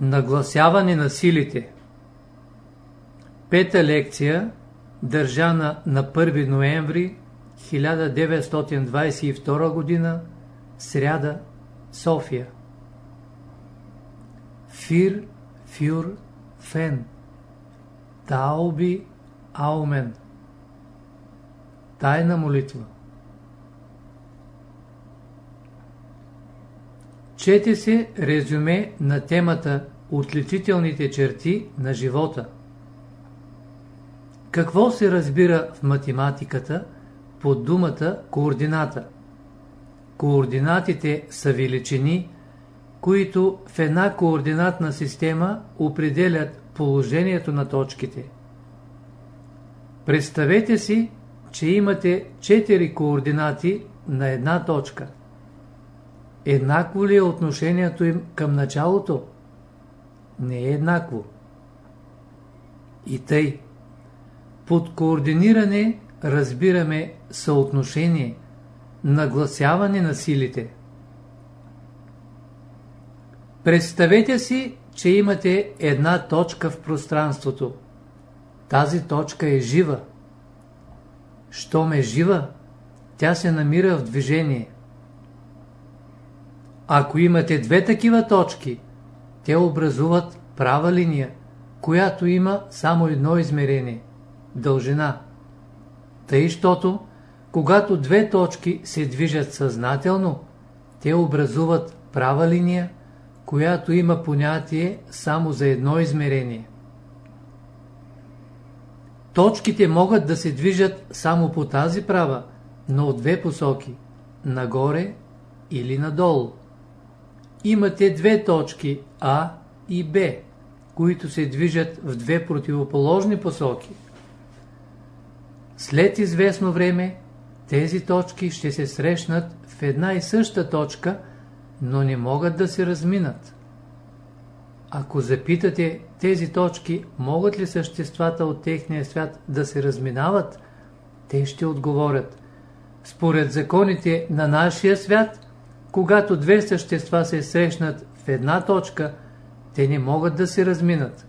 Нагласяване на силите. Пета лекция, държана на 1 ноември 1922 г. Сряда, София. Фир, фюр, фен. Тауби, аумен. Тайна молитва Чете се резюме на темата Отличителните черти на живота. Какво се разбира в математиката под думата координата? Координатите са величини, които в една координатна система определят положението на точките. Представете си, че имате 4 координати на една точка. Еднакво ли е отношението им към началото? Не е еднакво. И тъй. Под координиране разбираме съотношение, нагласяване на силите. Представете си, че имате една точка в пространството. Тази точка е жива. Щом е жива, тя се намира в движение. Ако имате две такива точки, те образуват права линия, която има само едно измерение – дължина. Тъй, щото, когато две точки се движат съзнателно, те образуват права линия, която има понятие само за едно измерение. Точките могат да се движат само по тази права, но от две посоки – нагоре или надолу имате две точки А и Б, които се движат в две противоположни посоки. След известно време тези точки ще се срещнат в една и съща точка, но не могат да се разминат. Ако запитате тези точки, могат ли съществата от техния свят да се разминават, те ще отговорят. Според законите на нашия свят, когато две същества се срещнат в една точка, те не могат да се разминат.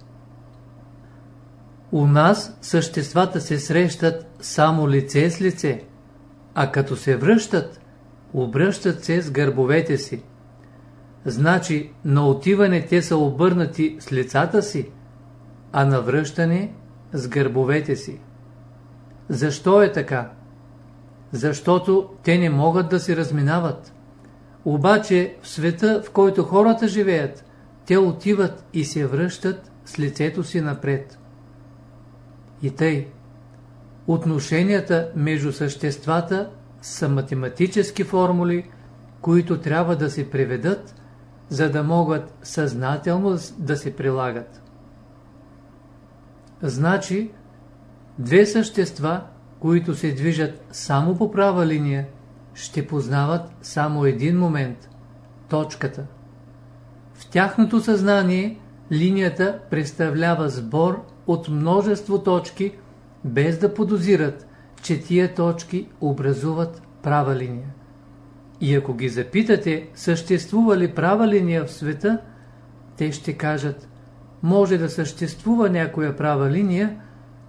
У нас съществата се срещат само лице с лице, а като се връщат, обръщат се с гърбовете си. Значи на отиване те са обърнати с лицата си, а на връщане с гърбовете си. Защо е така? Защото те не могат да се разминават. Обаче в света, в който хората живеят, те отиват и се връщат с лицето си напред. И тъй, отношенията между съществата са математически формули, които трябва да се преведат, за да могат съзнателно да се прилагат. Значи, две същества, които се движат само по права линия, ще познават само един момент – точката. В тяхното съзнание линията представлява сбор от множество точки, без да подозират, че тия точки образуват права линия. И ако ги запитате, съществува ли права линия в света, те ще кажат, може да съществува някоя права линия,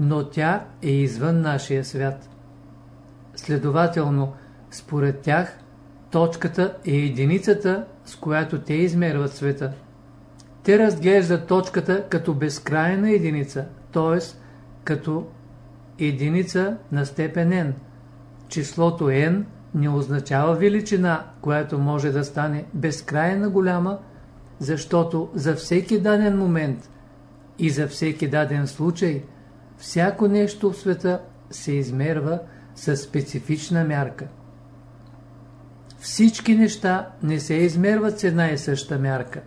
но тя е извън нашия свят. Следователно, според тях, точката е единицата, с която те измерват света. Те разглеждат точката като безкрайна единица, т.е. като единица на степен n. Числото n не означава величина, която може да стане безкрайна голяма, защото за всеки даден момент и за всеки даден случай, всяко нещо в света се измерва със специфична мярка. Всички неща не се измерват с една и съща мярка.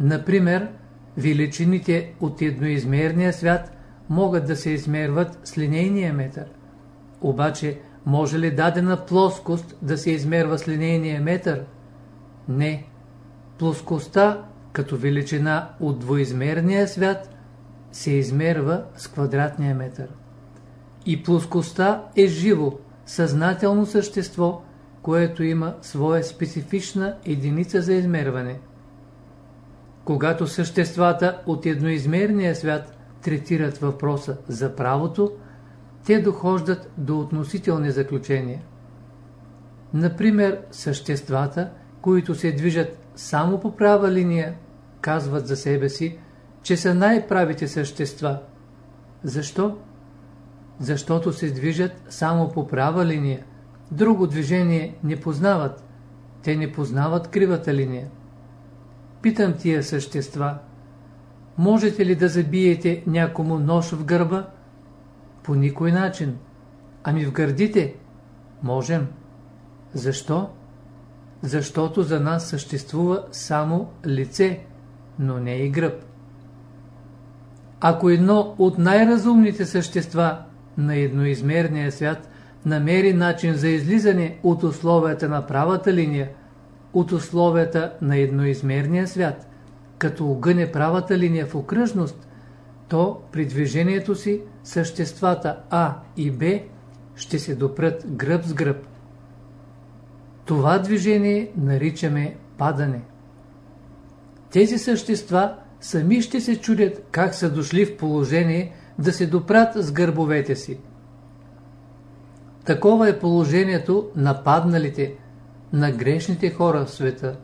Например, величините от едноизмерния свят могат да се измерват с линейния метър. Обаче, може ли дадена плоскост да се измерва с линейния метър? Не. Плоскостта, като величина от двоизмерния свят, се измерва с квадратния метър. И плоскостта е живо, съзнателно същество, което има своя специфична единица за измерване. когато съществата от едноизмерния свят третират въпроса за правото, те дохождат до относителни заключения. Например, съществата, които се движат само по права линия, казват за себе си, че са най-правите същества. Защо? Защото се движат само по права линия. Друго движение не познават. Те не познават кривата линия. Питам тия същества. Можете ли да забиете някому нож в гърба? По никой начин. Ами в гърдите? Можем. Защо? Защото за нас съществува само лице, но не и гръб. Ако едно от най-разумните същества на едноизмерния свят намери начин за излизане от условията на правата линия, от условията на едноизмерния свят, като огъне правата линия в окръжност, то при движението си съществата А и Б ще се допрат гръб с гръб. Това движение наричаме падане. Тези същества сами ще се чудят как са дошли в положение да се допрат с гърбовете си. Такова е положението на падналите, на грешните хора в света.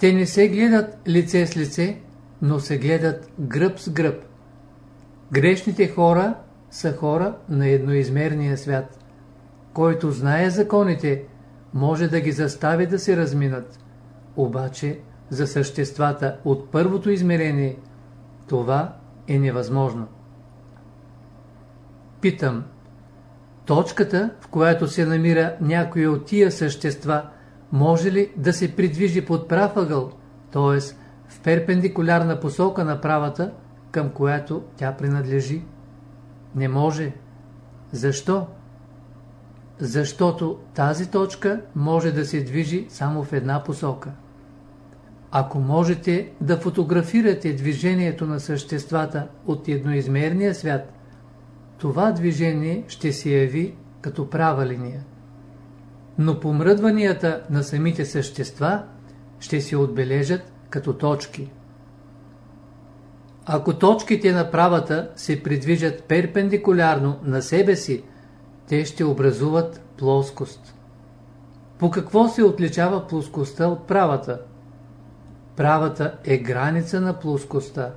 Те не се гледат лице с лице, но се гледат гръб с гръб. Грешните хора са хора на едноизмерния свят. Който знае законите, може да ги застави да се разминат. Обаче, за съществата от първото измерение, това е невъзможно. Питам, точката, в която се намира някой от тия същества, може ли да се придвижи под прав ъгъл, т.е. в перпендикулярна посока на правата, към която тя принадлежи? Не може. Защо? Защото тази точка може да се движи само в една посока. Ако можете да фотографирате движението на съществата от едноизмерния свят, това движение ще се яви като права линия. Но помръдванията на самите същества ще се отбележат като точки. Ако точките на правата се придвижат перпендикулярно на себе си, те ще образуват плоскост. По какво се отличава плоскостта от правата? Правата е граница на плоскостта.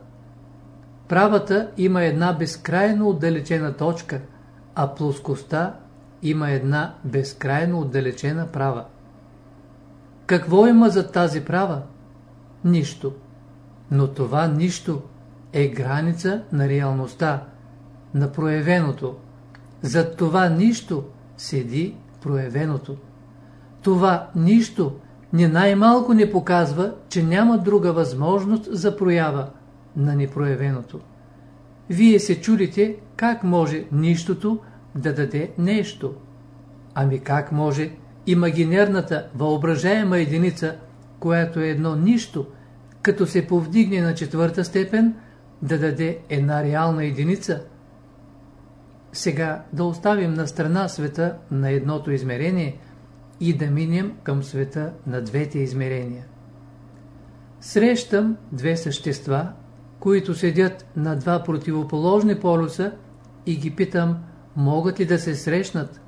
Правата има една безкрайно отдалечена точка, а плоскостта има една безкрайно отдалечена права. Какво има за тази права? Нищо. Но това нищо е граница на реалността, на проявеното. Зад това нищо седи проявеното. Това нищо ни най-малко не показва, че няма друга възможност за проява на непроявеното. Вие се чудите как може нищото да даде нещо. Ами как може имагинерната, въображаема единица, която е едно нищо, като се повдигне на четвърта степен, да даде една реална единица? Сега да оставим на страна света на едното измерение – и да минем към света на двете измерения. Срещам две същества, които седят на два противоположни полюса и ги питам, могат ли да се срещнат,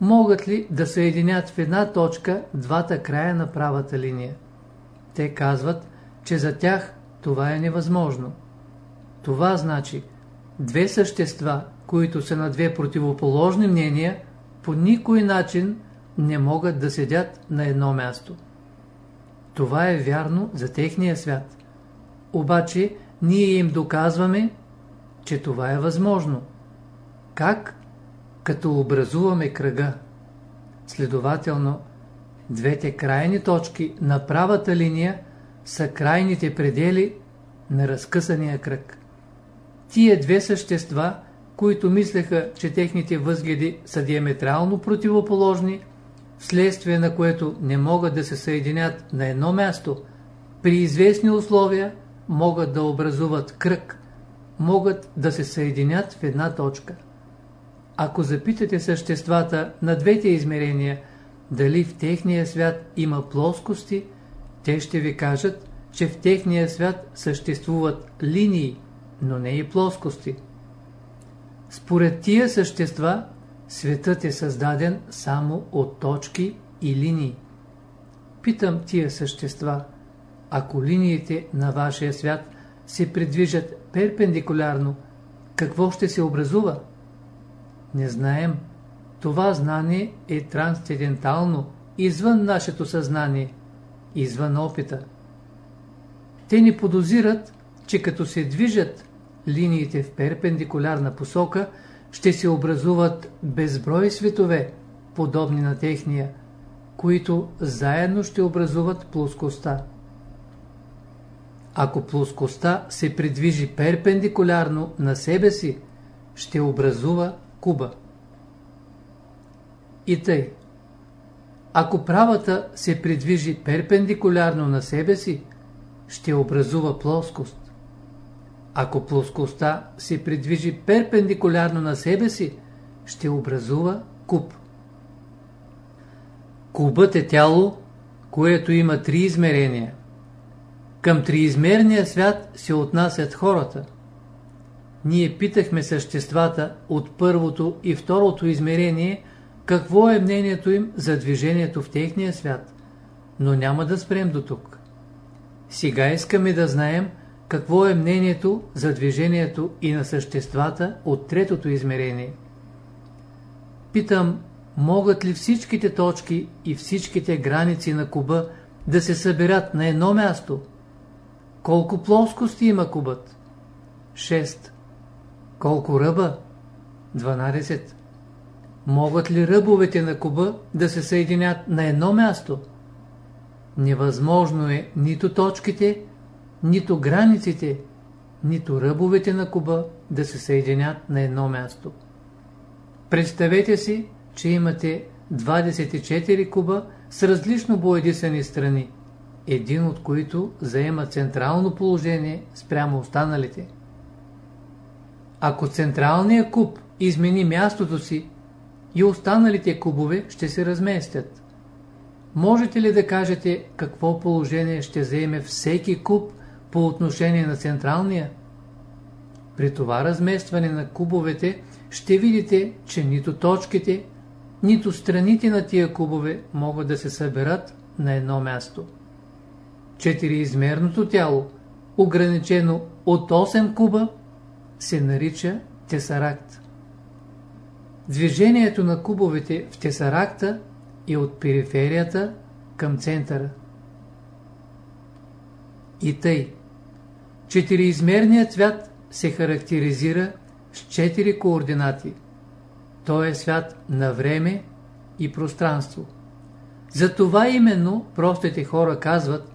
могат ли да съединят в една точка двата края на правата линия. Те казват, че за тях това е невъзможно. Това значи, две същества, които са на две противоположни мнения, по никой начин не могат да седят на едно място. Това е вярно за техния свят. Обаче ние им доказваме, че това е възможно. Как? Като образуваме кръга. Следователно, двете крайни точки на правата линия са крайните предели на разкъсания кръг. Тие две същества, които мислеха, че техните възгледи са диаметрално противоположни, вследствие на което не могат да се съединят на едно място, при известни условия могат да образуват кръг, могат да се съединят в една точка. Ако запитате съществата на двете измерения, дали в техния свят има плоскости, те ще ви кажат, че в техния свят съществуват линии, но не и плоскости. Според тия същества, светът е създаден само от точки и линии. Питам тия същества, ако линиите на вашия свят се придвижат перпендикулярно, какво ще се образува? Не знаем. Това знание е трансцендентално, извън нашето съзнание, извън опита. Те ни подозират, че като се движат линиите в перпендикулярна посока, ще се образуват безброй светове, подобни на техния, които заедно ще образуват плоскостта. Ако плоскостта се придвижи перпендикулярно на себе си, ще образува куба. И тъй. Ако правата се придвижи перпендикулярно на себе си, ще образува плоскост. Ако плоскостта се придвижи перпендикулярно на себе си, ще образува куб. Кубът е тяло, което има три измерения. Към триизмерния свят се отнасят хората. Ние питахме съществата от първото и второто измерение, какво е мнението им за движението в техния свят, но няма да спрем до тук. Сега искаме да знаем какво е мнението за движението и на съществата от третото измерение. Питам, могат ли всичките точки и всичките граници на куба да се съберат на едно място? Колко плоскости има кубът? 6. Колко ръба? 12. Могат ли ръбовете на куба да се съединят на едно място? Невъзможно е нито точките, нито границите, нито ръбовете на куба да се съединят на едно място. Представете си, че имате 24 куба с различно боядисани страни, един от които заема централно положение спрямо останалите. Ако централният куб измени мястото си, и останалите кубове ще се разместят. Можете ли да кажете какво положение ще заеме всеки куб по отношение на централния? При това разместване на кубовете ще видите, че нито точките, нито страните на тия кубове могат да се съберат на едно място. Четириизмерното тяло, ограничено от 8 куба, се нарича тесаракт. Движението на кубовете в тесаракта е от периферията към центъра. И тъй. Четириизмерният цвят се характеризира с четири координати. Той е свят на време и пространство. Затова именно простите хора казват,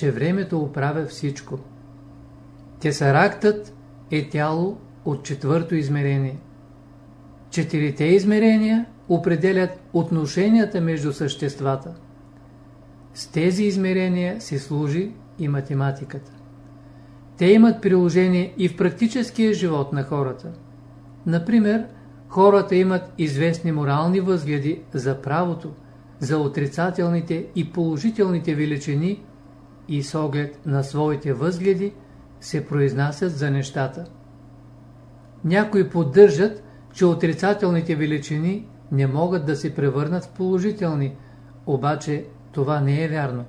че времето оправя всичко. Тесарактът е тяло от четвърто измерение. Четирите измерения определят отношенията между съществата. С тези измерения се служи и математиката. Те имат приложение и в практическия живот на хората. Например, хората имат известни морални възгледи за правото, за отрицателните и положителните величини и с оглед на своите възгледи се произнасят за нещата. Някои поддържат, че отрицателните величини не могат да се превърнат в положителни, обаче това не е вярно.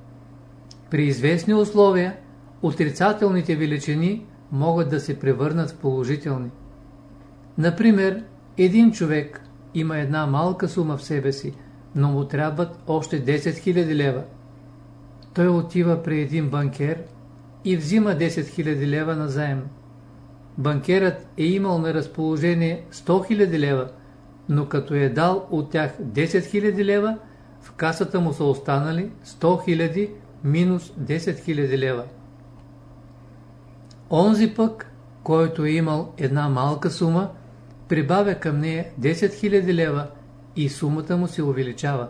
При известни условия отрицателните величини могат да се превърнат в положителни. Например, един човек има една малка сума в себе си, но му трябват още 10 000 лева. Той отива при един банкер и взима 10 000 лева на заем банкерът е имал на разположение 100 000 лева, но като е дал от тях 10 000 лева, в касата му са останали 100 000 минус 10 000 лева. Онзи пък, който е имал една малка сума, прибавя към нея 10 000 лева и сумата му се увеличава.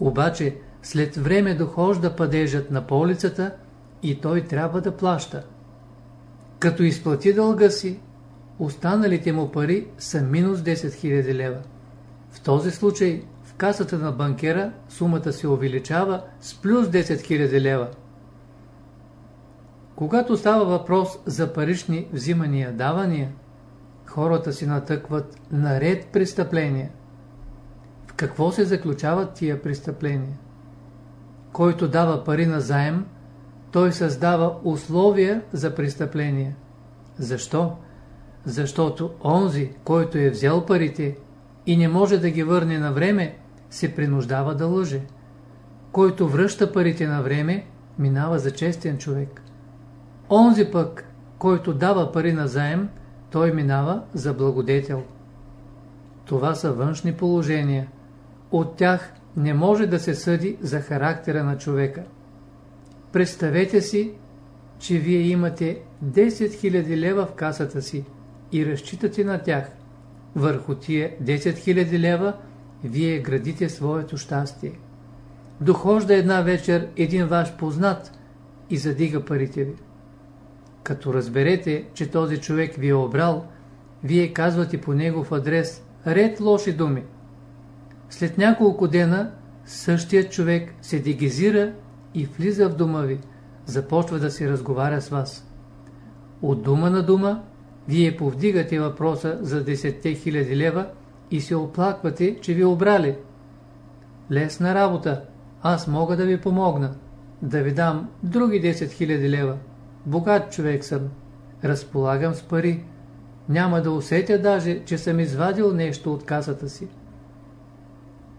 Обаче, след време дохожда падежът на полицата и той трябва да плаща. Като изплати дълга си, останалите му пари са минус 10 000 лева. В този случай в касата на банкера сумата се увеличава с плюс 10 000 лева. Когато става въпрос за парични взимания-давания, хората си натъкват наред престъпления. В какво се заключават тия престъпления? Който дава пари на заем, той създава условия за престъпление. Защо? Защото онзи, който е взел парите и не може да ги върне на време, се принуждава да лъже. Който връща парите на време, минава за честен човек. Онзи пък, който дава пари на заем, той минава за благодетел. Това са външни положения. От тях не може да се съди за характера на човека. Представете си, че вие имате 10 000 лева в касата си и разчитате на тях. Върху тия 10 000 лева вие градите своето щастие. Дохожда една вечер един ваш познат и задига парите ви. Като разберете, че този човек ви е обрал, вие казвате по негов адрес ред лоши думи. След няколко дена същият човек се дегизира и влиза в дома ви, започва да си разговаря с вас. От дума на дума, вие повдигате въпроса за 10 хиляди лева и се оплаквате, че ви обрали. Лесна работа, аз мога да ви помогна, да ви дам други 10 000 лева. Богат човек съм, разполагам с пари, няма да усетя даже, че съм извадил нещо от касата си.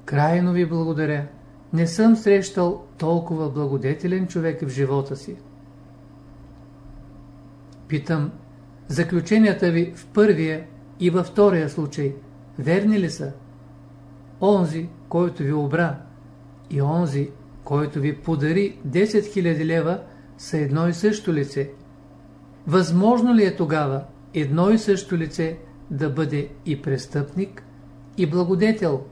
Крайно ви благодаря. Не съм срещал толкова благодетелен човек в живота си. Питам, заключенията ви в първия и във втория случай верни ли са? Онзи, който ви обра, и онзи, който ви подари 10 000 лева, са едно и също лице. Възможно ли е тогава едно и също лице да бъде и престъпник, и благодетел?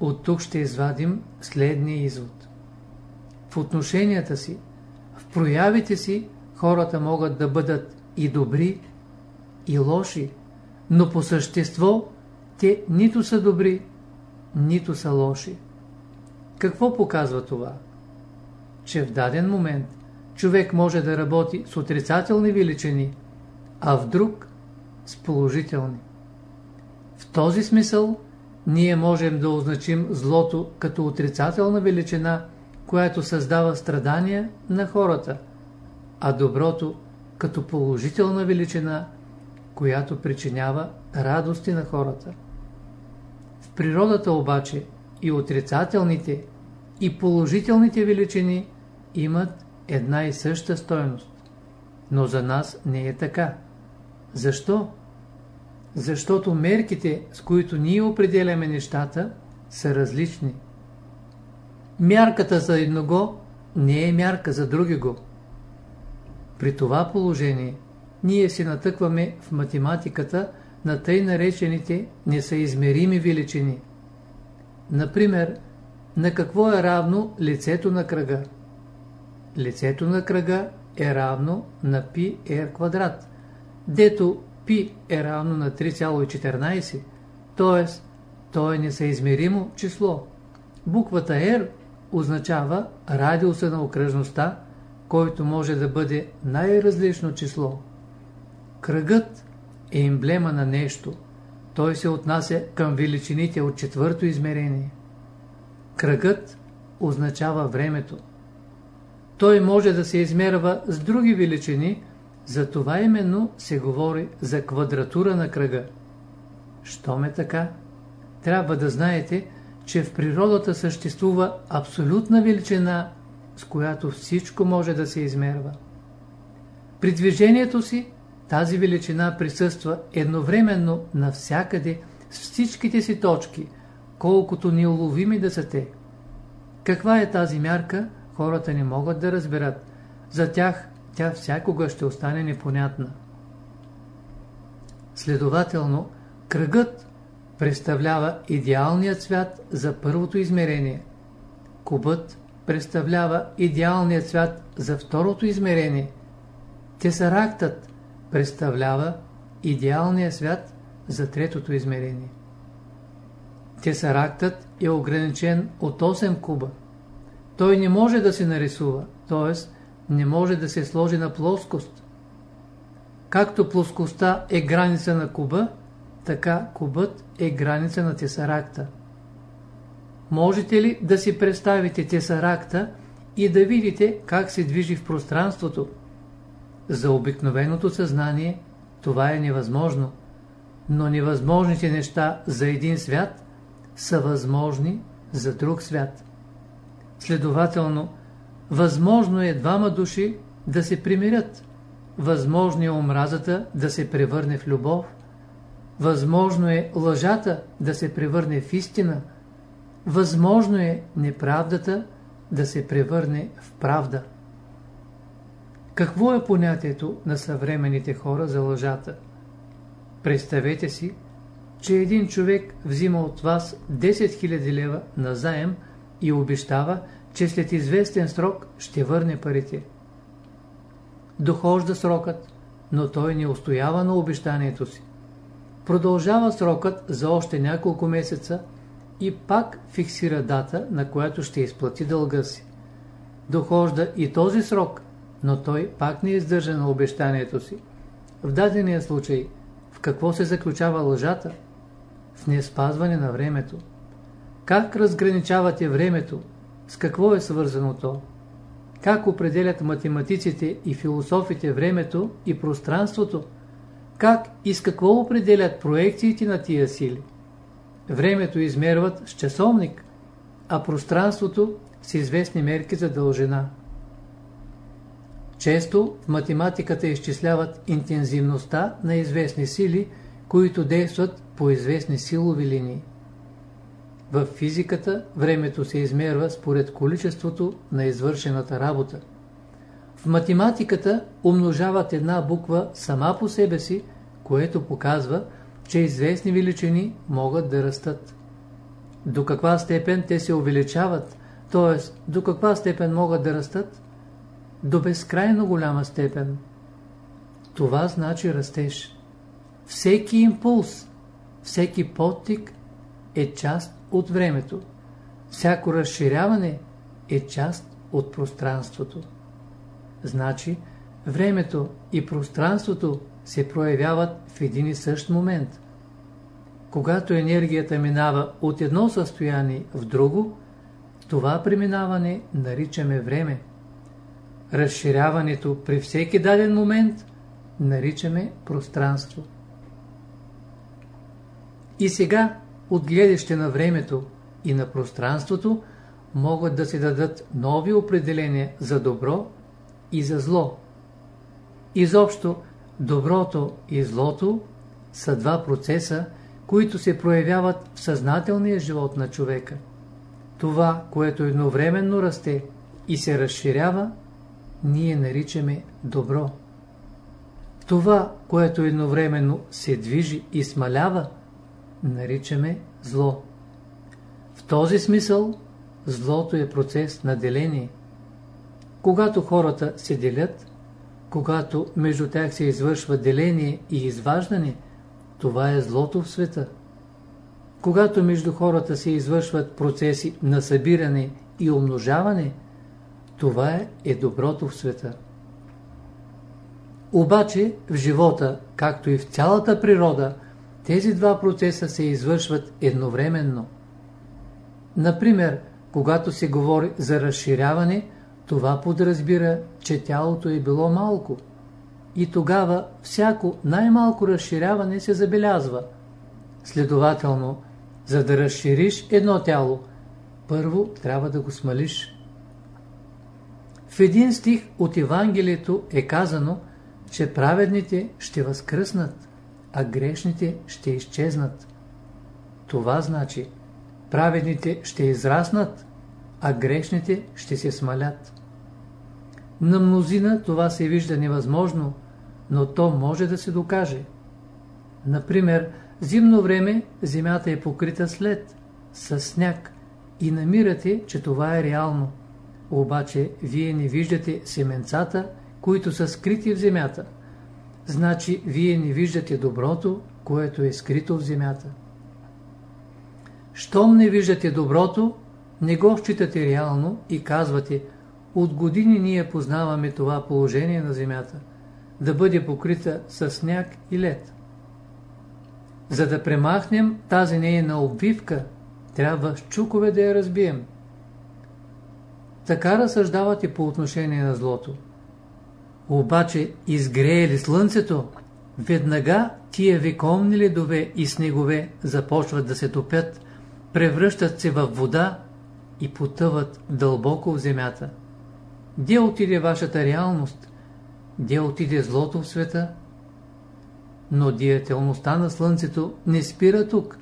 От тук ще извадим следния извод. В отношенията си, в проявите си, хората могат да бъдат и добри, и лоши, но по същество те нито са добри, нито са лоши. Какво показва това? Че в даден момент човек може да работи с отрицателни величини, а в друг с положителни. В този смисъл ние можем да означим злото като отрицателна величина, която създава страдания на хората, а доброто като положителна величина, която причинява радости на хората. В природата обаче и отрицателните, и положителните величини имат една и съща стойност. Но за нас не е така. Защо? Защото мерките, с които ние определяме нещата, са различни. Мярката за едного не е мярка за другиго. При това положение ние се натъкваме в математиката на тъй наречените несъизмерими величини. Например, на какво е равно лицето на кръга? Лицето на кръга е равно на π r квадрат, дето π е равно на 3,14, т.е. то е несъизмеримо число. Буквата R означава радиуса на окръжността, който може да бъде най-различно число. Кръгът е емблема на нещо. Той се отнася към величините от четвърто измерение. Кръгът означава времето. Той може да се измерва с други величини, за това именно се говори за квадратура на кръга. Щом е така, трябва да знаете, че в природата съществува абсолютна величина, с която всичко може да се измерва. При движението си тази величина присъства едновременно навсякъде с всичките си точки, колкото неуловими да са те. Каква е тази мярка, хората не могат да разберат. За тях тя всякога ще остане непонятна. Следователно, кръгът представлява идеалният свят за първото измерение. Кубът представлява идеалният свят за второто измерение. Тесарактът представлява идеалният свят за третото измерение. Тесарактът е ограничен от 8 куба. Той не може да се нарисува, т.е. не може да се сложи на плоскост. Както плоскостта е граница на куба, така кубът е граница на тесаракта. Можете ли да си представите тесаракта и да видите как се движи в пространството? За обикновеното съзнание това е невъзможно, но невъзможните неща за един свят са възможни за друг свят. Следователно, възможно е двама души да се примирят. Възможно е омразата да се превърне в любов. Възможно е лъжата да се превърне в истина. Възможно е неправдата да се превърне в правда. Какво е понятието на съвременните хора за лъжата? Представете си, че един човек взима от вас 10 000 лева на заем и обещава, че след известен срок ще върне парите. Дохожда срокът, но той не устоява на обещанието си. Продължава срокът за още няколко месеца и пак фиксира дата, на която ще изплати дълга си. Дохожда и този срок, но той пак не издържа на обещанието си. В дадения случай, в какво се заключава лъжата? В неспазване на времето. Как разграничавате времето? С какво е свързано то? Как определят математиците и философите времето и пространството? Как и с какво определят проекциите на тия сили? Времето измерват с часовник, а пространството с известни мерки за дължина. Често в математиката изчисляват интензивността на известни сили, които действат по известни силови линии. В физиката времето се измерва според количеството на извършената работа. В математиката умножават една буква сама по себе си, което показва, че известни величини могат да растат. До каква степен те се увеличават, т.е. до каква степен могат да растат? До безкрайно голяма степен. Това значи растеж. Всеки импулс, всеки подтик е част от времето. Всяко разширяване е част от пространството. Значи, времето и пространството се проявяват в един и същ момент. Когато енергията минава от едно състояние в друго, това преминаване наричаме време. Разширяването при всеки даден момент наричаме пространство. И сега, от гледаще на времето и на пространството, могат да се дадат нови определения за добро и за зло. Изобщо, доброто и злото са два процеса, които се проявяват в съзнателния живот на човека. Това, което едновременно расте и се разширява, ние наричаме добро. Това, което едновременно се движи и смалява, наричаме зло. В този смисъл, злото е процес на деление. Когато хората се делят, когато между тях се извършва деление и изваждане, това е злото в света. Когато между хората се извършват процеси на събиране и умножаване, това е, е доброто в света. Обаче в живота, както и в цялата природа, тези два процеса се извършват едновременно. Например, когато се говори за разширяване, това подразбира, че тялото е било малко. И тогава всяко най-малко разширяване се забелязва. Следователно, за да разшириш едно тяло, първо трябва да го смалиш. В един стих от Евангелието е казано, че праведните ще възкръснат, а грешните ще изчезнат. Това значи, праведните ще израснат, а грешните ще се смалят. На мнозина това се вижда невъзможно, но то може да се докаже. Например, зимно време земята е покрита с лед, с сняг и намирате, че това е реално. Обаче вие не виждате семенцата, които са скрити в земята. Значи вие не виждате доброто, което е скрито в земята. Щом не виждате доброто, не го считате реално и казвате, От години ние познаваме това положение на Земята, да бъде покрита с сняг и лед. За да премахнем тази нейна обвивка, трябва с чукове да я разбием. Така разсъждават и по отношение на злото. Обаче изгрее ли слънцето, веднага тия вековни ледове и снегове започват да се топят, превръщат се в вода и потъват дълбоко в земята. Де отиде вашата реалност? Де отиде злото в света? Но диятелността на Слънцето не спира тук.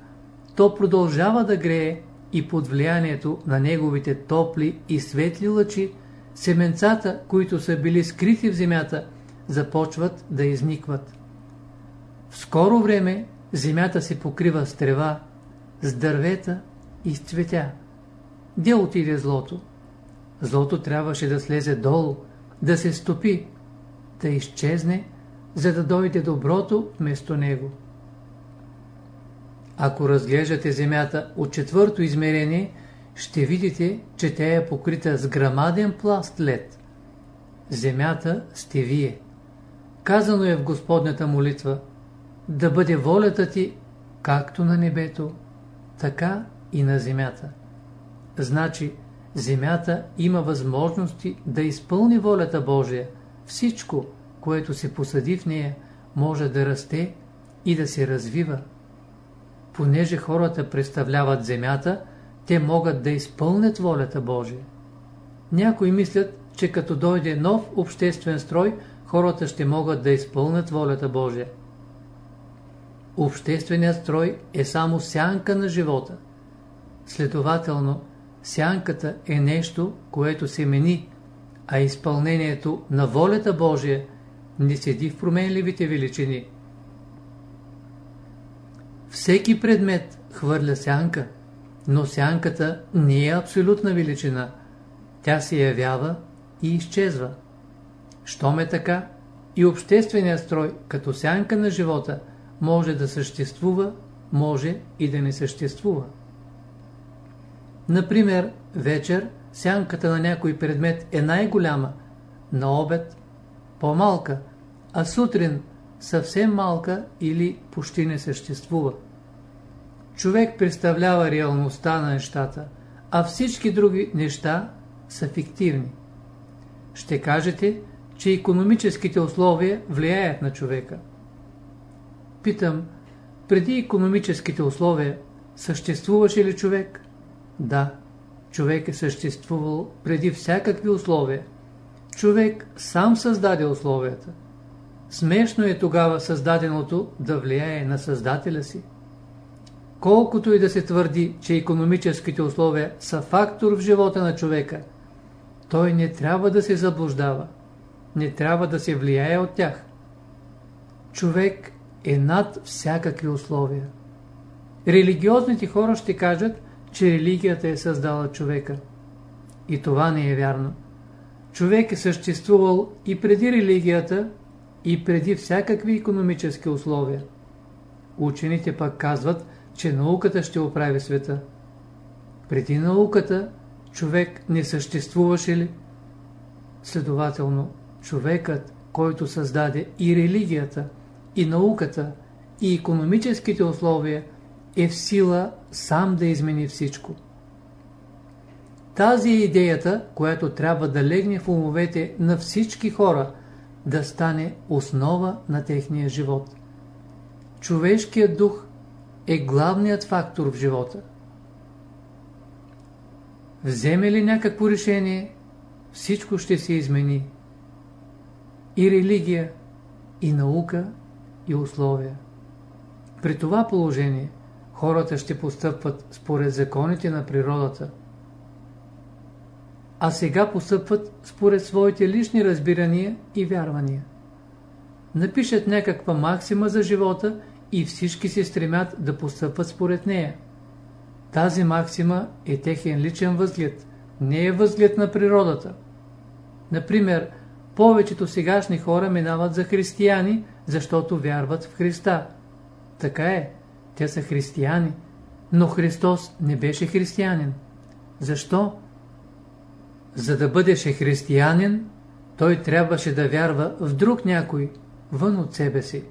То продължава да грее и под влиянието на неговите топли и светли лъчи, семенцата, които са били скрити в земята, започват да изникват. В скоро време земята се покрива с трева, с дървета и с цветя. Де отиде злото? Злото трябваше да слезе долу, да се стопи, да изчезне, за да дойде доброто вместо него. Ако разглеждате Земята от четвърто измерение, ще видите, че тя е покрита с грамаден пласт лед. Земята сте вие. Казано е в Господнята молитва да бъде волята ти както на небето, така и на земята. Значи, земята има възможности да изпълни волята Божия. Всичко, което се посади в нея, може да расте и да се развива. Понеже хората представляват земята, те могат да изпълнят волята Божия. Някои мислят, че като дойде нов обществен строй, хората ще могат да изпълнят волята Божия. Общественият строй е само сянка на живота. Следователно, сянката е нещо, което се мени, а изпълнението на волята Божия не седи в променливите величини. Всеки предмет хвърля сянка, но сянката не е абсолютна величина. Тя се явява и изчезва. Щом е така, и общественият строй, като сянка на живота, може да съществува, може и да не съществува. Например, вечер сянката на някой предмет е най-голяма, на обед по-малка, а сутрин съвсем малка или почти не съществува. Човек представлява реалността на нещата, а всички други неща са фиктивни. Ще кажете, че економическите условия влияят на човека. Питам, преди економическите условия съществуваше ли човек? Да, човек е съществувал преди всякакви условия. Човек сам създаде условията. Смешно е тогава създаденото да влияе на Създателя си. Колкото и да се твърди, че економическите условия са фактор в живота на човека, той не трябва да се заблуждава, не трябва да се влияе от тях. Човек е над всякакви условия. Религиозните хора ще кажат, че религията е създала човека. И това не е вярно. Човек е съществувал и преди религията, и преди всякакви економически условия. Учените пък казват, че науката ще оправи света. Преди науката човек не съществуваше ли? Следователно, човекът, който създаде и религията, и науката, и економическите условия, е в сила сам да измени всичко. Тази е идеята, която трябва да легне в умовете на всички хора, да стане основа на техния живот. Човешкият дух е главният фактор в живота. Вземе ли някакво решение, всичко ще се измени. И религия, и наука, и условия. При това положение хората ще постъпват според законите на природата. А сега постъпват според своите лични разбирания и вярвания. Напишат някаква максима за живота и всички се стремят да постъпват според нея. Тази максима е техен личен възглед, не е възглед на природата. Например, повечето сегашни хора минават за християни, защото вярват в Христа. Така е, те са християни, но Христос не беше християнин. Защо? За да бъдеше християнин, той трябваше да вярва в друг някой, вън от себе си.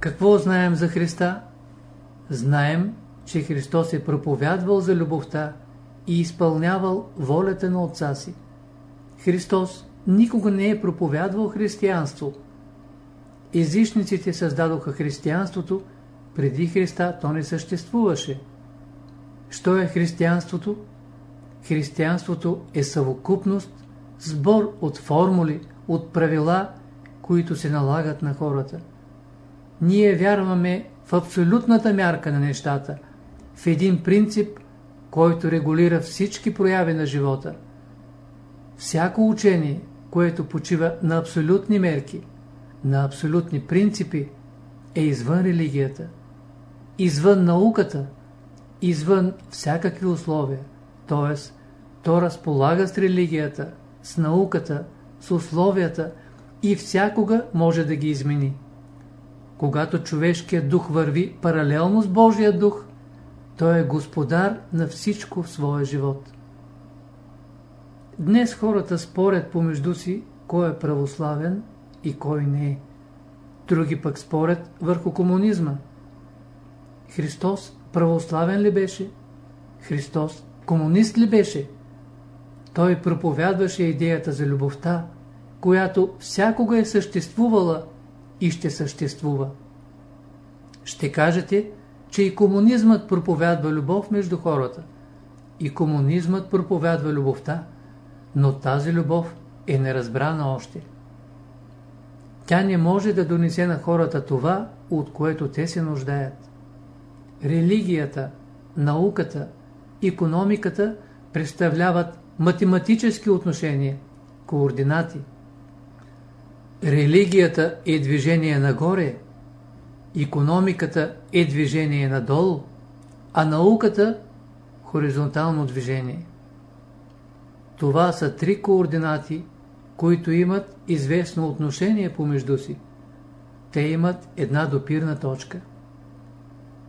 Какво знаем за Христа? Знаем, че Христос е проповядвал за любовта и изпълнявал волята на Отца си. Христос никога не е проповядвал християнство. Езичниците създадоха християнството, преди Христа то не съществуваше. Що е християнството? Християнството е съвокупност, сбор от формули, от правила, които се налагат на хората. Ние вярваме в абсолютната мярка на нещата, в един принцип, който регулира всички прояви на живота. Всяко учение, което почива на абсолютни мерки, на абсолютни принципи, е извън религията, извън науката, извън всякакви условия, т.е. то разполага с религията, с науката, с условията и всякога може да ги измени. Когато човешкият дух върви паралелно с Божия дух, той е господар на всичко в своя живот. Днес хората спорят помежду си кой е православен и кой не е. Други пък спорят върху комунизма. Христос православен ли беше? Христос комунист ли беше? Той проповядваше идеята за любовта, която всякога е съществувала и ще съществува. Ще кажете, че и комунизмът проповядва любов между хората. И комунизмът проповядва любовта, но тази любов е неразбрана още. Тя не може да донесе на хората това, от което те се нуждаят. Религията, науката, економиката представляват математически отношения, координати. Религията е движение нагоре, економиката е движение надолу, а науката – хоризонтално движение. Това са три координати, които имат известно отношение помежду си. Те имат една допирна точка.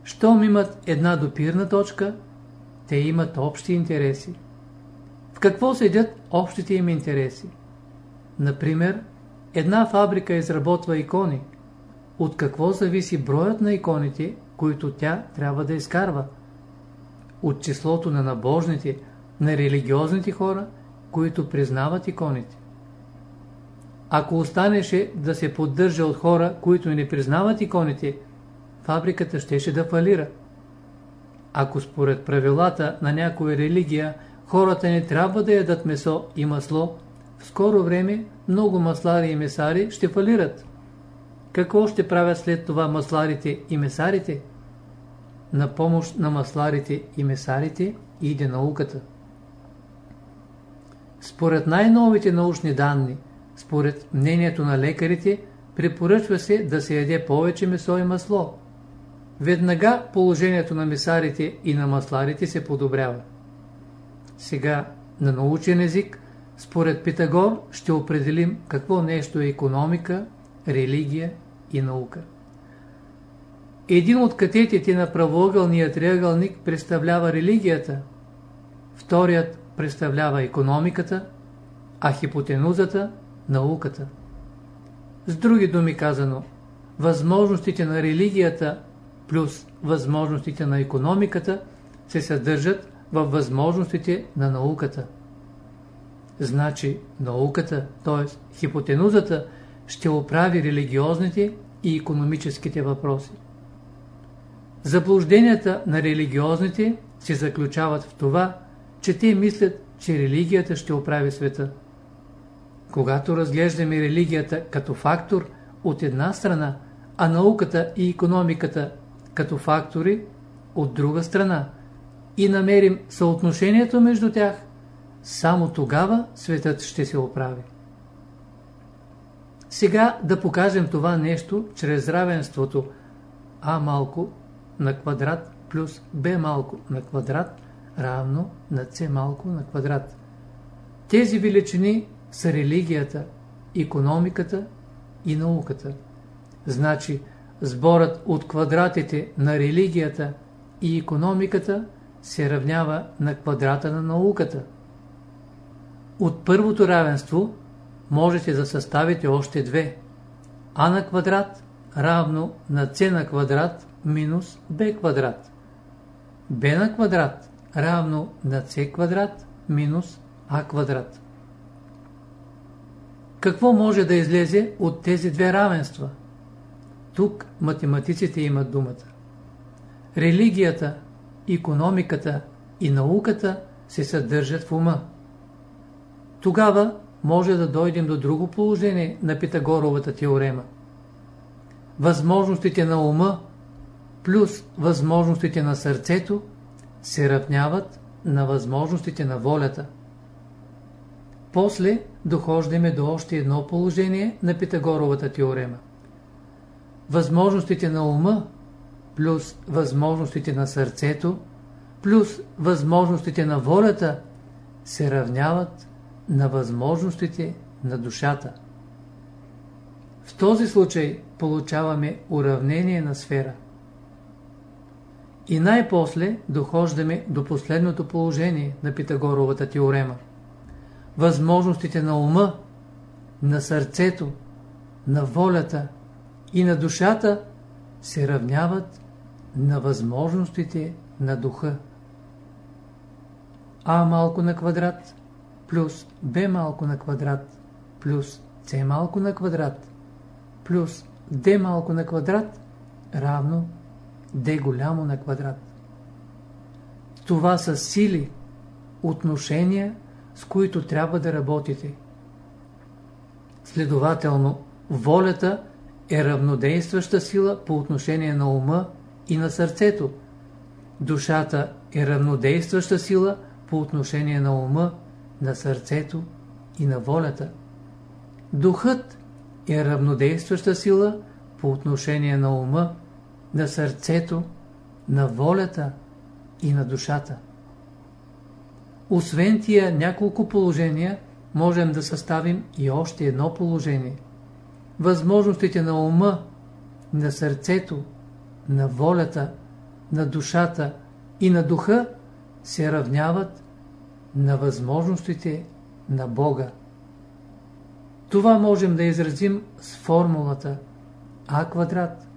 Щом имат една допирна точка, те имат общи интереси. В какво седят общите им интереси? Например, една фабрика изработва икони. От какво зависи броят на иконите, които тя трябва да изкарва? От числото на набожните, на религиозните хора, които признават иконите. Ако останеше да се поддържа от хора, които не признават иконите, фабриката щеше да фалира. Ако според правилата на някоя религия хората не трябва да ядат месо и масло, в скоро време много маслари и месари ще фалират. Какво ще правят след това масларите и месарите? На помощ на масларите и месарите иде науката. Според най-новите научни данни, според мнението на лекарите, препоръчва се да се яде повече месо и масло. Веднага положението на месарите и на масларите се подобрява. Сега на научен език, според Питагор, ще определим какво нещо е економика, религия и наука. Един от катетите на правоъгълния триъгълник представлява религията, вторият представлява економиката, а хипотенузата – науката. С други думи казано, възможностите на религията плюс възможностите на економиката се съдържат във възможностите на науката. Значи науката, т.е. хипотенузата, ще оправи религиозните и економическите въпроси. Заблужденията на религиозните се заключават в това, че те мислят, че религията ще оправи света. Когато разглеждаме религията като фактор от една страна, а науката и економиката като фактори от друга страна и намерим съотношението между тях, само тогава светът ще се оправи. Сега да покажем това нещо чрез равенството А малко на квадрат плюс Б малко на квадрат равно на С малко на квадрат. Тези величини са религията, економиката и науката. Значи, сборът от квадратите на религията и економиката се равнява на квадрата на науката. От първото равенство можете да съставите още две. А на квадрат равно на С на квадрат минус Б квадрат. Б на квадрат равно на С квадрат минус А квадрат. Какво може да излезе от тези две равенства? Тук математиците имат думата. Религията, економиката и науката се съдържат в ума. Тогава може да дойдем до друго положение на Питагоровата теорема. Възможностите на ума плюс възможностите на сърцето се равняват на възможностите на волята. После дохождаме до още едно положение на Питагоровата теорема. Възможностите на ума плюс възможностите на сърцето плюс възможностите на волята се равняват на възможностите на душата. В този случай получаваме уравнение на сфера. И най-после дохождаме до последното положение на Питагоровата теорема. Възможностите на ума, на сърцето, на волята и на душата се равняват на възможностите на духа. А малко на квадрат плюс b малко на квадрат плюс c малко на квадрат плюс d малко на квадрат равно d голямо на квадрат. Това са сили, отношения, с които трябва да работите. Следователно, волята е равнодействаща сила по отношение на ума и на сърцето. Душата е равнодействаща сила по отношение на ума на сърцето и на волята. Духът е равнодействаща сила по отношение на ума, на сърцето, на волята и на душата. Освен тия няколко положения, можем да съставим и още едно положение. Възможностите на ума, на сърцето, на волята, на душата и на духа се равняват на възможностите на Бога. Това можем да изразим с формулата а квадрат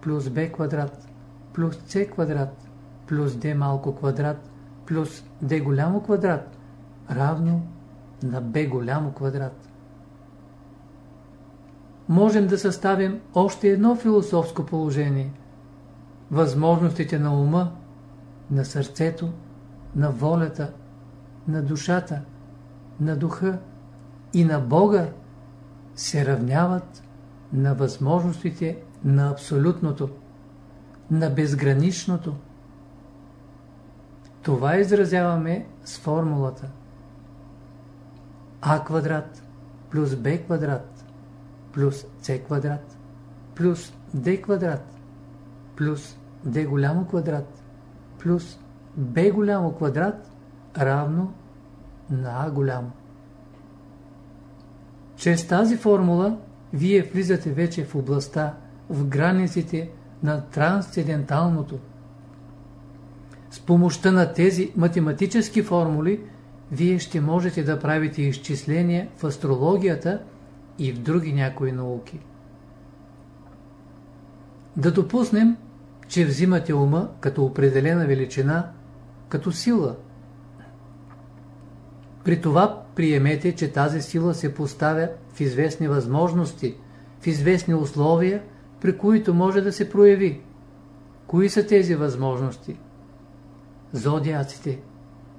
плюс b квадрат плюс c квадрат плюс d малко квадрат плюс d голямо квадрат равно на b голямо квадрат. Можем да съставим още едно философско положение. Възможностите на ума, на сърцето, на волята, на душата, на духа и на Бога се равняват на възможностите на абсолютното, на безграничното. Това изразяваме с формулата а квадрат плюс б квадрат плюс с квадрат плюс д квадрат плюс д голямо квадрат плюс б голямо квадрат равно на А голямо. Чрез тази формула вие влизате вече в областта, в границите на трансценденталното. С помощта на тези математически формули вие ще можете да правите изчисления в астрологията и в други някои науки. Да допуснем, че взимате ума като определена величина, като сила – при това приемете, че тази сила се поставя в известни възможности, в известни условия, при които може да се прояви. Кои са тези възможности? Зодиаците.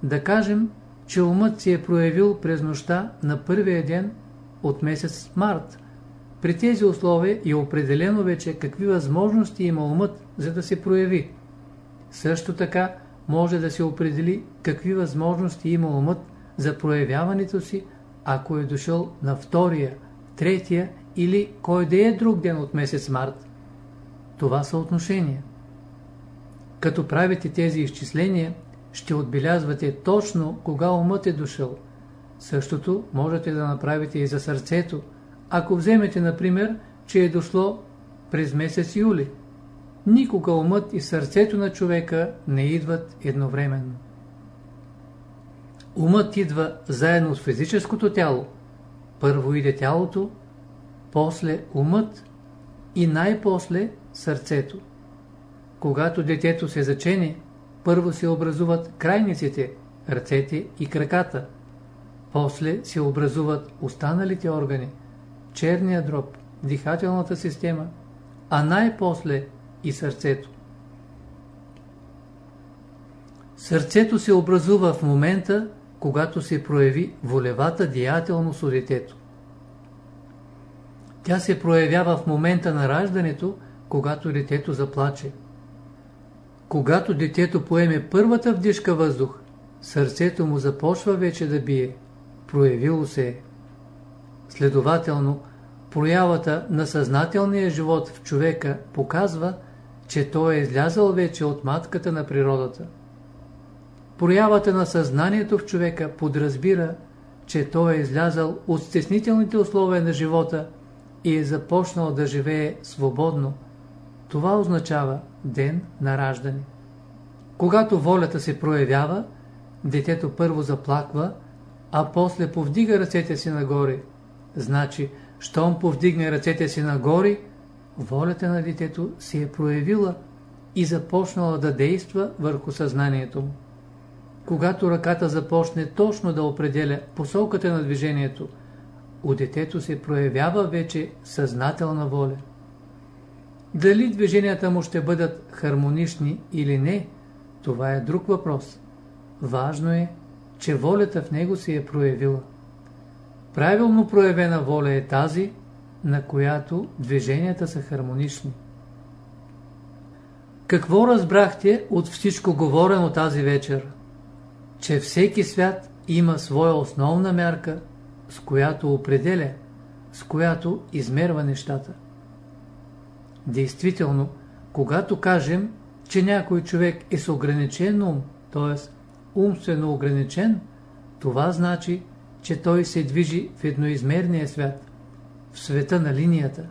Да кажем, че умът си е проявил през нощта на първия ден от месец март. При тези условия е определено вече какви възможности има умът, за да се прояви. Също така може да се определи какви възможности има умът, за проявяването си, ако е дошъл на втория, третия или кой да е друг ден от месец март. Това са отношения. Като правите тези изчисления, ще отбелязвате точно кога умът е дошъл. Същото можете да направите и за сърцето, ако вземете, например, че е дошло през месец юли. Никога умът и сърцето на човека не идват едновременно. Умът идва заедно с физическото тяло. Първо иде тялото, после умът и най-после сърцето. Когато детето се зачене, първо се образуват крайниците, ръцете и краката. После се образуват останалите органи, черния дроб, дихателната система, а най-после и сърцето. Сърцето се образува в момента, когато се прояви волевата деятелност у детето. Тя се проявява в момента на раждането, когато детето заплаче. Когато детето поеме първата вдишка въздух, сърцето му започва вече да бие. Проявило се е. Следователно, проявата на съзнателния живот в човека показва, че той е излязъл вече от матката на природата. Проявата на съзнанието в човека подразбира, че той е излязъл от стеснителните условия на живота и е започнал да живее свободно. Това означава ден на раждане. Когато волята се проявява, детето първо заплаква, а после повдига ръцете си нагоре. Значи, щом повдигне ръцете си нагоре, волята на детето се е проявила и започнала да действа върху съзнанието му. Когато ръката започне точно да определя посоката на движението, у детето се проявява вече съзнателна воля. Дали движенията му ще бъдат хармонични или не, това е друг въпрос. Важно е, че волята в него се е проявила. Правилно проявена воля е тази, на която движенията са хармонични. Какво разбрахте от всичко говорено тази вечер? Че всеки свят има своя основна мярка, с която определя, с която измерва нещата. Действително, когато кажем, че някой човек е с ограничен ум, т.е. умствено ограничен, това значи, че той се движи в едноизмерния свят, в света на линията.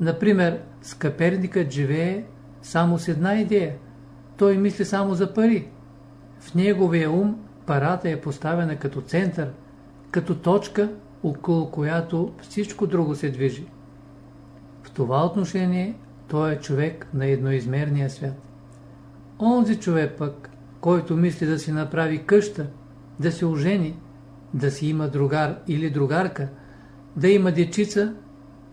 Например, скъперникът живее само с една идея. Той мисли само за пари. В неговия ум парата е поставена като център, като точка, около която всичко друго се движи. В това отношение той е човек на едноизмерния свят. Онзи човек пък, който мисли да си направи къща, да се ожени, да си има другар или другарка, да има дечица,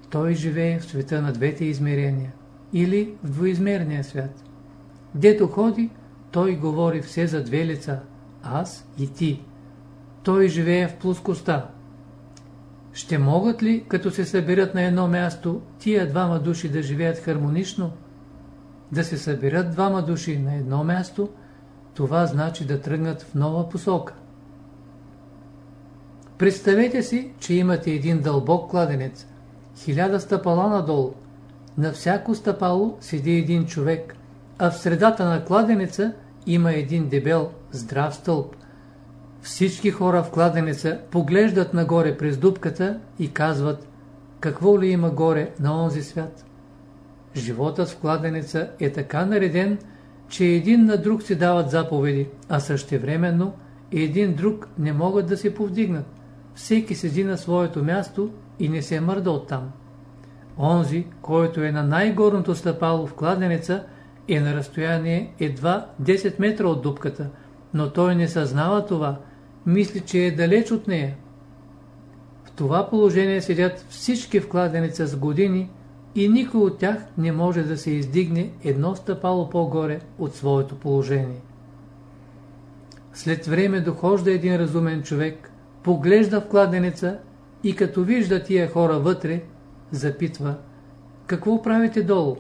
той живее в света на двете измерения или в двоизмерния свят. Дето ходи, той говори все за две лица, аз и ти. Той живее в плоскостта. Ще могат ли, като се съберат на едно място, тия двама души да живеят хармонично? Да се съберат двама души на едно място, това значи да тръгнат в нова посока. Представете си, че имате един дълбок кладенец, хиляда стъпала надолу. На всяко стъпало седи един човек, а в средата на кладенеца има един дебел, здрав стълб. Всички хора в кладенеца поглеждат нагоре през дупката и казват, какво ли има горе на онзи свят. Животът в кладенеца е така нареден, че един на друг си дават заповеди, а същевременно един друг не могат да се повдигнат. Всеки седи на своето място и не се мърда оттам. Онзи, който е на най-горното стъпало в кладенеца, е на разстояние едва 10 метра от дупката, но той не съзнава това, мисли, че е далеч от нея. В това положение седят всички в кладенеца с години и никой от тях не може да се издигне едно стъпало по-горе от своето положение. След време дохожда един разумен човек, поглежда в кладенеца и като вижда тия хора вътре, запитва, какво правите долу?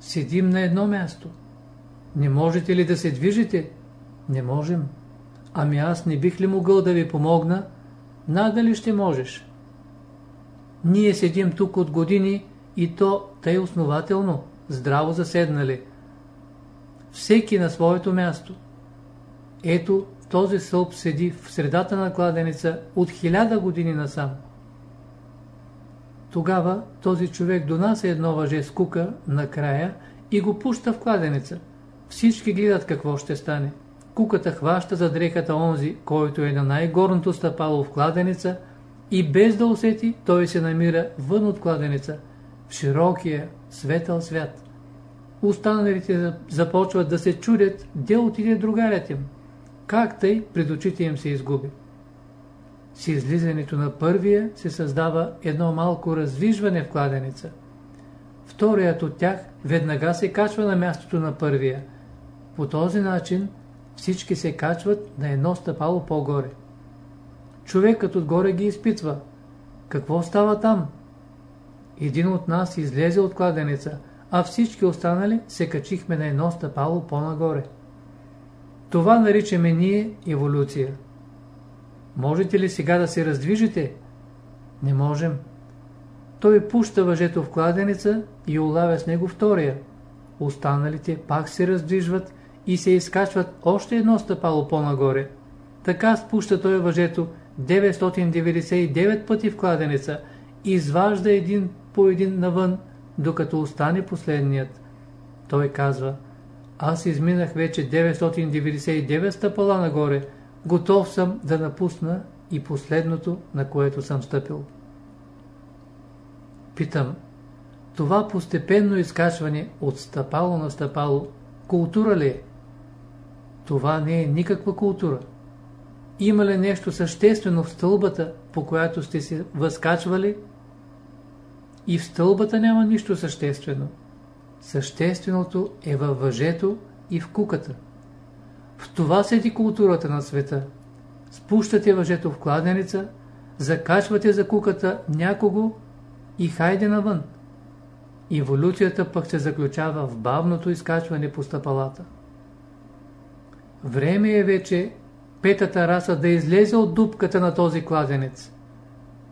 Седим на едно място. Не можете ли да се движите? Не можем. Ами аз не бих ли могъл да ви помогна? Надали ще можеш. Ние седим тук от години и то тъй основателно, здраво заседнали. Всеки на своето място. Ето този сълб седи в средата на кладеница от хиляда години насам. Тогава този човек донася едно въже с кука накрая и го пуща в кладеница. Всички гледат какво ще стане. куката хваща за дрехата онзи, който е на най-горното стъпало в кладеница и без да усети, той се намира вън от кладеница, в широкия, светъл свят. Останалите започват да се чудят, де отиде другарят им. Как тъй пред очите им се изгуби. С излизането на първия се създава едно малко развижване в кладеница. Вторият от тях веднага се качва на мястото на първия. По този начин всички се качват на едно стъпало по-горе. Човекът отгоре ги изпитва. Какво става там? Един от нас излезе от кладеница, а всички останали се качихме на едно стъпало по-нагоре. Това наричаме ние еволюция. Можете ли сега да се раздвижите? Не можем. Той пуща въжето в кладеница и улавя с него втория. Останалите пак се раздвижват и се изкачват още едно стъпало по-нагоре. Така спуща той въжето 999 пъти в кладеница, изважда един по един навън, докато остане последният. Той казва, аз изминах вече 999 стъпала нагоре, готов съм да напусна и последното, на което съм стъпил. Питам, това постепенно изкачване от стъпало на стъпало, култура ли е? Това не е никаква култура. Има ли нещо съществено в стълбата, по която сте се възкачвали? И в стълбата няма нищо съществено. Същественото е във въжето и в куката. В това седи културата на света. Спущате въжето в кладеница, закачвате за куката някого и хайде навън. Еволюцията пък се заключава в бавното изкачване по стъпалата. Време е вече петата раса да излезе от дупката на този кладенец.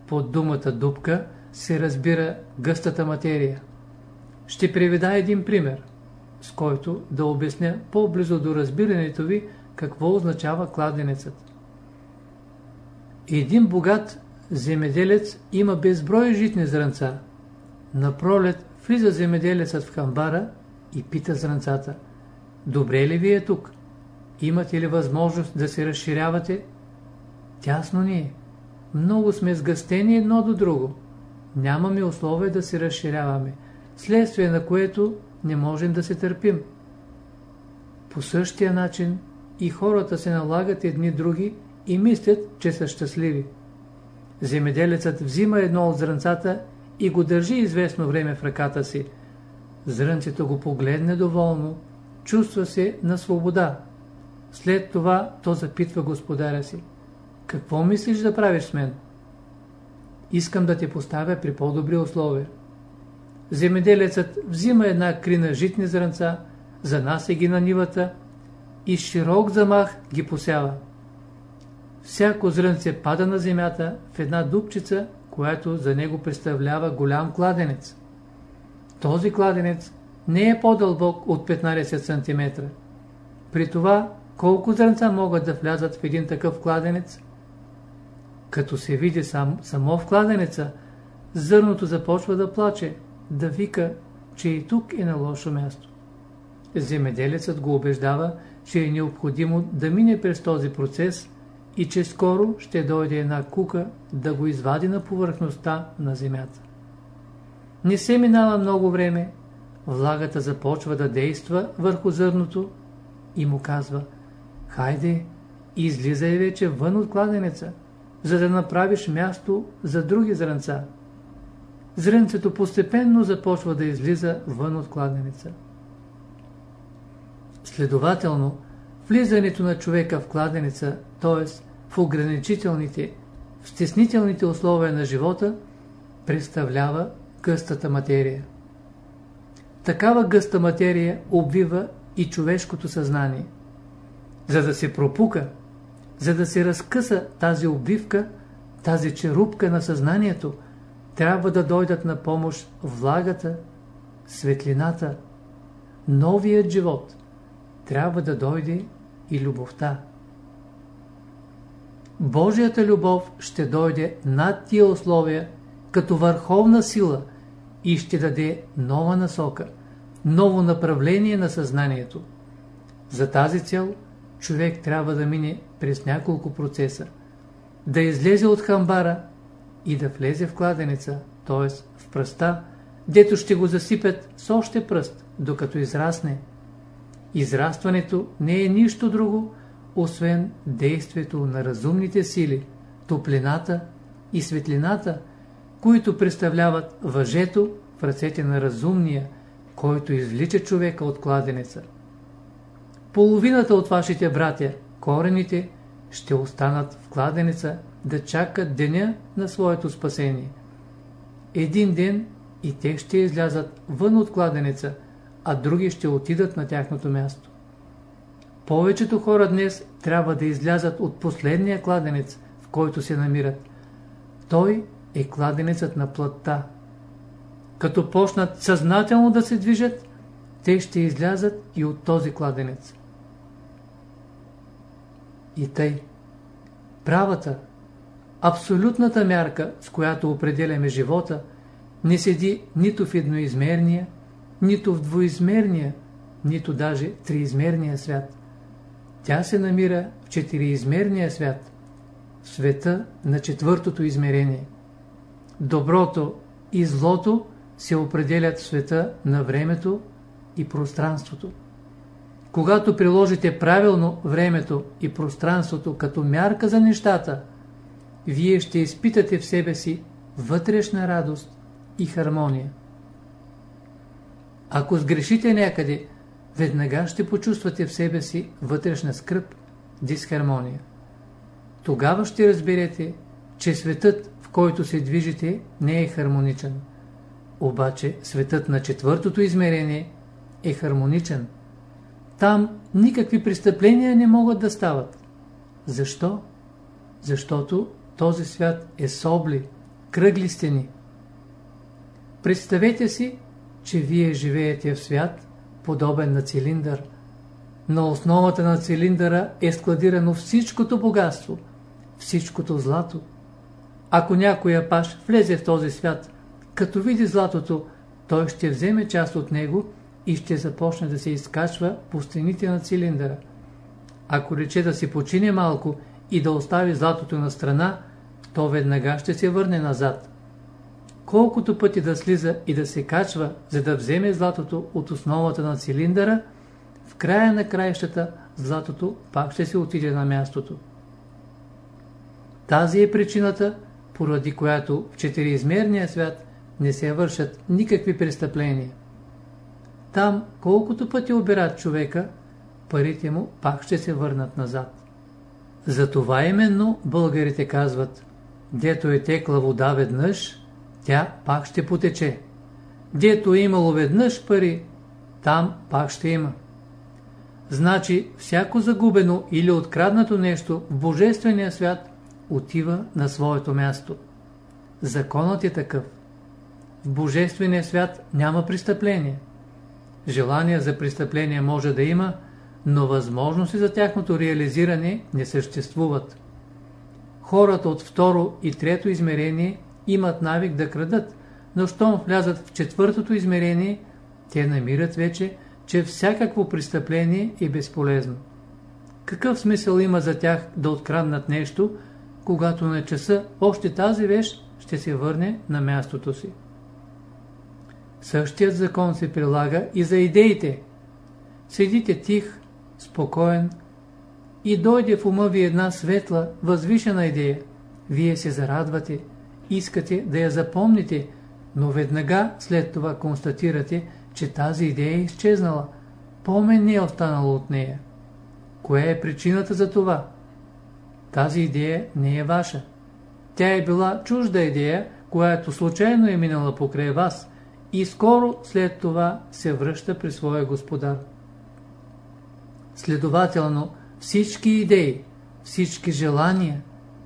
Под думата дупка се разбира гъстата материя. Ще приведа един пример, с който да обясня по-близо до разбирането ви какво означава кладенецът. Един богат земеделец има безброй житни зранца. На пролет влиза земеделецът в хамбара и пита зранцата. Добре ли ви е тук? Имате ли възможност да се разширявате? Тясно ни е. Много сме сгъстени едно до друго. Нямаме условия да се разширяваме, следствие на което не можем да се търпим. По същия начин и хората се налагат едни други и мислят, че са щастливи. Земеделецът взима едно от зранцата и го държи известно време в ръката си. Зрънцето го погледне доволно, чувства се на свобода. След това то запитва господаря си. Какво мислиш да правиш с мен? Искам да те поставя при по-добри условия. Земеделецът взима една крина житни зранца, занася ги на нивата и широк замах ги посява. Всяко зрънце пада на земята в една дупчица, която за него представлява голям кладенец. Този кладенец не е по-дълбок от 15 см. При това, колко зрънца могат да влязат в един такъв кладенец? Като се види сам, само в кладенеца, зърното започва да плаче, да вика, че и тук е на лошо място. Земеделецът го убеждава, че е необходимо да мине през този процес и че скоро ще дойде една кука да го извади на повърхността на земята. Не се минава много време, влагата започва да действа върху зърното и му казва Хайде, излизай вече вън от кладенеца, за да направиш място за други зранца. Зрънцето постепенно започва да излиза вън от кладенеца. Следователно, влизането на човека в кладенеца, т.е. в ограничителните, в стеснителните условия на живота, представлява гъстата материя. Такава гъста материя обвива и човешкото съзнание. За да се пропука, за да се разкъса тази обвивка, тази черупка на съзнанието, трябва да дойдат на помощ влагата, светлината, новият живот. Трябва да дойде и любовта. Божията любов ще дойде над тия условия като върховна сила и ще даде нова насока, ново направление на съзнанието. За тази цел човек трябва да мине през няколко процеса. Да излезе от хамбара и да влезе в кладенеца, т.е. в пръста, дето ще го засипят с още пръст, докато израсне. Израстването не е нищо друго, освен действието на разумните сили, топлината и светлината, които представляват въжето в ръцете на разумния, който извлича човека от кладенеца. Половината от вашите братя, корените, ще останат в кладенеца да чакат деня на своето спасение. Един ден и те ще излязат вън от кладенеца, а други ще отидат на тяхното място. Повечето хора днес трябва да излязат от последния кладенец, в който се намират. Той е кладенецът на плътта. Като почнат съзнателно да се движат, те ще излязат и от този кладенец. И тъй. Правата, абсолютната мярка, с която определяме живота, не седи нито в едноизмерния, нито в двоизмерния, нито даже триизмерния свят. Тя се намира в четириизмерния свят, в света на четвъртото измерение. Доброто и злото се определят в света на времето и пространството. Когато приложите правилно времето и пространството като мярка за нещата, вие ще изпитате в себе си вътрешна радост и хармония. Ако сгрешите някъде, веднага ще почувствате в себе си вътрешна скръп, дисхармония. Тогава ще разберете, че светът, в който се движите, не е хармоничен. Обаче светът на четвъртото измерение е хармоничен. Там никакви престъпления не могат да стават. Защо? Защото този свят е собли, кръгли стени. Представете си, че вие живеете в свят, подобен на цилиндър. На основата на цилиндъра е складирано всичкото богатство, всичкото злато. Ако някой апаш влезе в този свят, като види златото, той ще вземе част от него и ще започне да се изкачва по стените на цилиндъра. Ако рече да си почине малко и да остави златото на страна, то веднага ще се върне назад. Колкото пъти да слиза и да се качва, за да вземе златото от основата на цилиндъра, в края на краищата златото пак ще се отиде на мястото. Тази е причината, поради която в четириизмерния свят не се вършат никакви престъпления. Там, колкото пъти обират човека, парите му пак ще се върнат назад. Затова именно българите казват, дето е текла вода веднъж, тя пак ще потече. Дето е имало веднъж пари, там пак ще има. Значи, всяко загубено или откраднато нещо в Божествения свят отива на своето място. Законът е такъв. В Божествения свят няма престъпление. Желания за престъпление може да има, но възможности за тяхното реализиране не съществуват. Хората от второ и трето измерение имат навик да крадат, но щом влязат в четвъртото измерение, те намират вече, че всякакво престъпление е безполезно. Какъв смисъл има за тях да откраднат нещо, когато на часа още тази вещ ще се върне на мястото си? Същият закон се прилага и за идеите. Седите тих, спокоен и дойде в ума ви една светла, възвишена идея. Вие се зарадвате, искате да я запомните, но веднага след това констатирате, че тази идея е изчезнала. Помен не е останало от нея. Коя е причината за това? Тази идея не е ваша. Тя е била чужда идея, която случайно е минала покрай вас и скоро след това се връща при своя господар. Следователно, всички идеи, всички желания,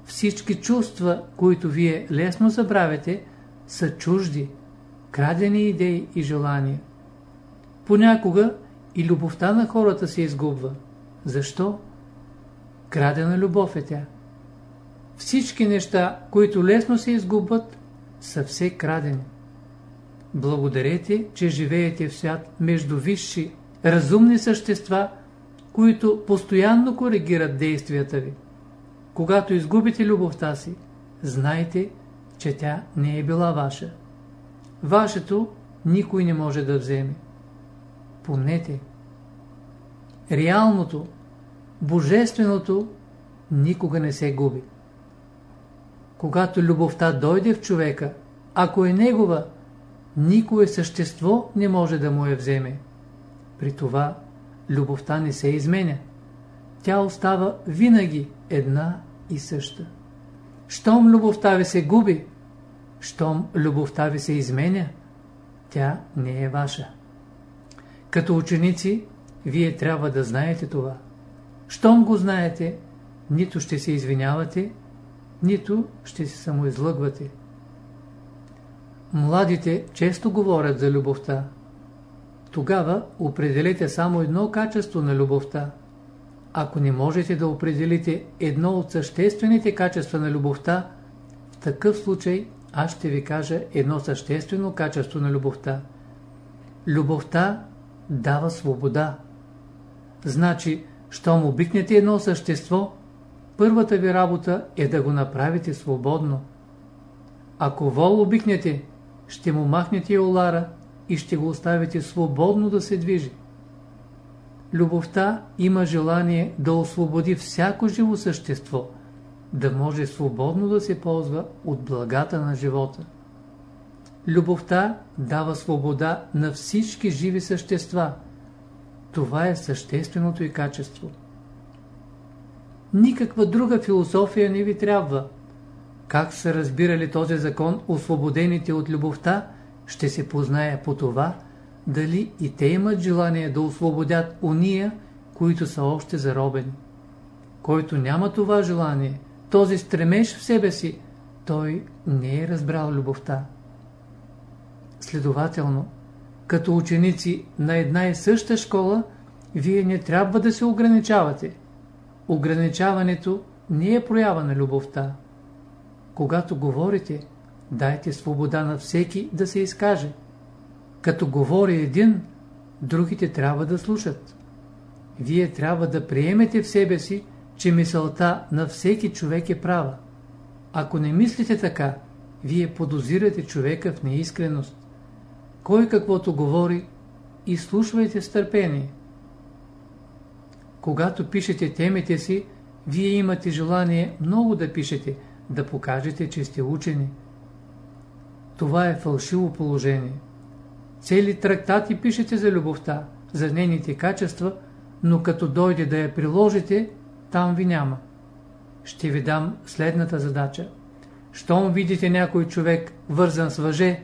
всички чувства, които вие лесно забравяте, са чужди, крадени идеи и желания. Понякога и любовта на хората се изгубва. Защо? Крадена любов е тя. Всички неща, които лесно се изгубват, са все крадени. Благодарете, че живеете в свят между висши, разумни същества, които постоянно коригират действията ви. Когато изгубите любовта си, знайте, че тя не е била ваша. Вашето никой не може да вземе. Помнете, реалното, божественото никога не се губи. Когато любовта дойде в човека, ако е негова, никое същество не може да му я вземе. При това любовта не се изменя. Тя остава винаги една и съща. Щом любовта ви се губи, щом любовта ви се изменя, тя не е ваша. Като ученици, вие трябва да знаете това. Щом го знаете, нито ще се извинявате, нито ще се самоизлъгвате. Младите често говорят за любовта. Тогава определете само едно качество на любовта. Ако не можете да определите едно от съществените качества на любовта, в такъв случай аз ще ви кажа едно съществено качество на любовта. Любовта дава свобода. Значи, щом обикнете едно същество, първата ви работа е да го направите свободно. Ако вол обикнете, ще му махнете олара и ще го оставите свободно да се движи. Любовта има желание да освободи всяко живо същество, да може свободно да се ползва от благата на живота. Любовта дава свобода на всички живи същества. Това е същественото и качество. Никаква друга философия не ви трябва. Как са разбирали този закон освободените от любовта, ще се познае по това, дали и те имат желание да освободят уния, които са още заробени. Който няма това желание, този стремеж в себе си, той не е разбрал любовта. Следователно, като ученици на една и съща школа, вие не трябва да се ограничавате. Ограничаването не е проява на любовта. Когато говорите, дайте свобода на всеки да се изкаже. Като говори един, другите трябва да слушат. Вие трябва да приемете в себе си, че мисълта на всеки човек е права. Ако не мислите така, вие подозирате човека в неискреност. Кой каквото говори, изслушвайте с търпение. Когато пишете темите си, вие имате желание много да пишете, да покажете, че сте учени. Това е фалшиво положение. Цели трактати пишете за любовта, за нейните качества, но като дойде да я приложите, там ви няма. Ще ви дам следната задача. Щом видите някой човек вързан с въже,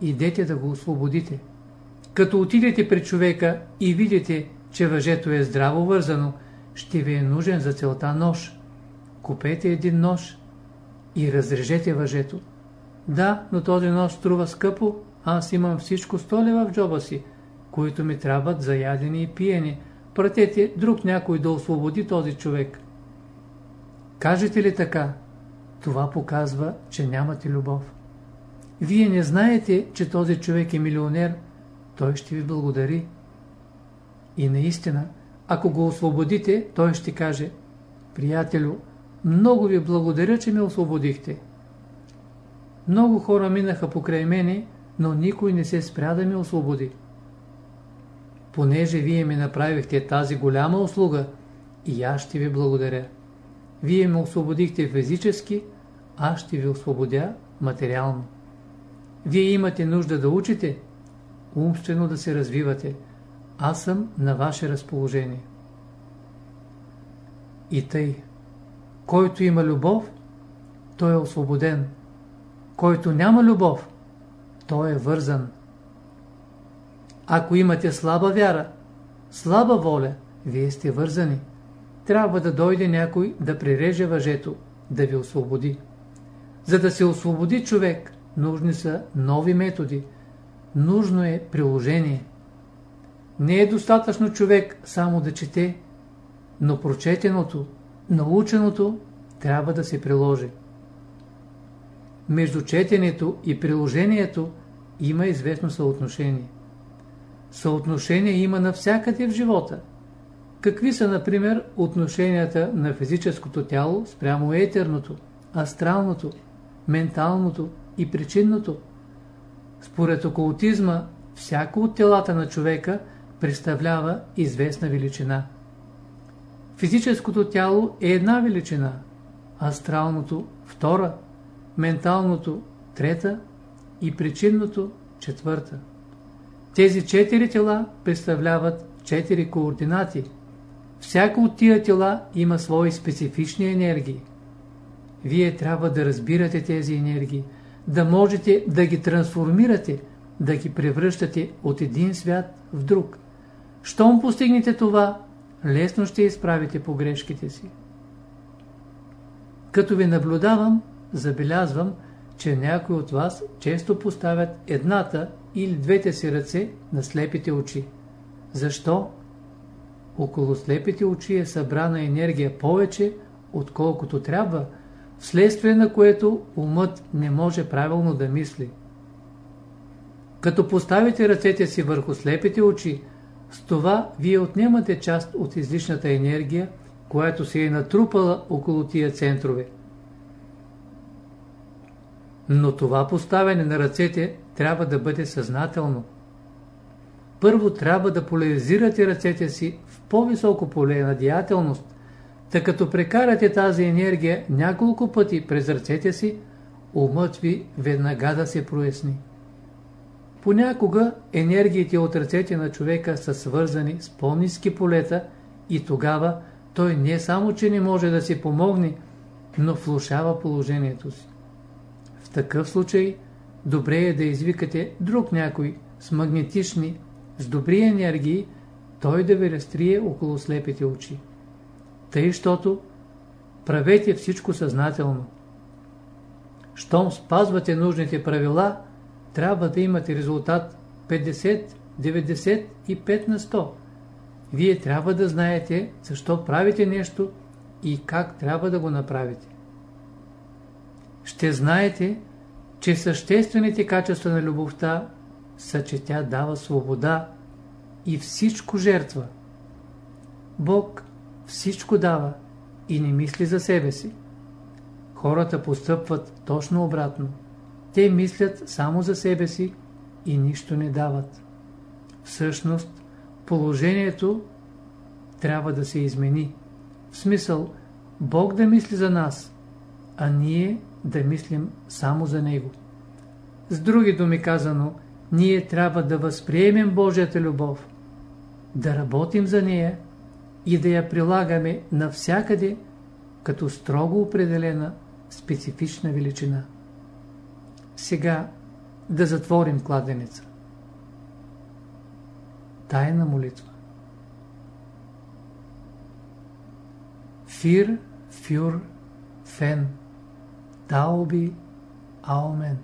идете да го освободите. Като отидете при човека и видите, че въжето е здраво вързано, ще ви е нужен за целта нож. Купете един нож и разрежете въжето. Да, но този нож струва скъпо, аз имам всичко 100 лева в джоба си, които ми трябват за ядене и пиене. Пратете друг някой да освободи този човек. Кажете ли така? Това показва, че нямате любов. Вие не знаете, че този човек е милионер, той ще ви благодари. И наистина, ако го освободите, той ще каже, приятелю, много ви благодаря, че ме освободихте. Много хора минаха покрай мене, но никой не се спря да ме освободи. Понеже вие ми направихте тази голяма услуга, и аз ще ви благодаря. Вие ме освободихте физически, аз ще ви освободя материално. Вие имате нужда да учите, умствено да се развивате. Аз съм на ваше разположение. И тъй, който има любов, той е освободен. Който няма любов, той е вързан. Ако имате слаба вяра, слаба воля, вие сте вързани. Трябва да дойде някой да приреже въжето, да ви освободи. За да се освободи човек, нужни са нови методи. Нужно е приложение. Не е достатъчно човек само да чете, но прочетеното, наученото трябва да се приложи. Между четенето и приложението има известно съотношение. Съотношение има навсякъде в живота. Какви са, например, отношенията на физическото тяло спрямо етерното, астралното, менталното и причинното? Според окултизма, всяко от телата на човека представлява известна величина. Физическото тяло е една величина, астралното – втора, менталното – трета и причинното – четвърта. Тези четири тела представляват четири координати. Всяко от тия тела има свои специфични енергии. Вие трябва да разбирате тези енергии, да можете да ги трансформирате, да ги превръщате от един свят в друг. Щом постигнете това, лесно ще изправите погрешките си. Като ви наблюдавам, забелязвам, че някои от вас често поставят едната или двете си ръце на слепите очи. Защо? Около слепите очи е събрана енергия повече, отколкото трябва, вследствие на което умът не може правилно да мисли. Като поставите ръцете си върху слепите очи, с това вие отнемате част от излишната енергия, която се е натрупала около тия центрове. Но това поставяне на ръцете трябва да бъде съзнателно. Първо трябва да поляризирате ръцете си в по-високо поле на деятелност, тъй като прекарате тази енергия няколко пъти през ръцете си, умът ви веднага да се проясни. Понякога енергиите от ръцете на човека са свързани с по-низки полета и тогава той не само, че не може да си помогне, но влушава положението си. Такъв случай добре е да извикате друг някой с магнетични, с добри енергии, той да ви разтрие около слепите очи. Тъй, щото правете всичко съзнателно. Щом спазвате нужните правила, трябва да имате резултат 50, 95 на 100. Вие трябва да знаете защо правите нещо и как трябва да го направите. Ще знаете, че съществените качества на любовта са, че тя дава свобода и всичко жертва. Бог всичко дава и не мисли за себе си. Хората постъпват точно обратно. Те мислят само за себе си и нищо не дават. Всъщност, положението трябва да се измени. В смисъл, Бог да мисли за нас, а ние да мислим само за Него. С други думи казано, ние трябва да възприемем Божията любов, да работим за нея и да я прилагаме навсякъде като строго определена специфична величина. Сега да затворим кладенеца. Тайна молитва Фир, фюр, фен, тауби, аумен.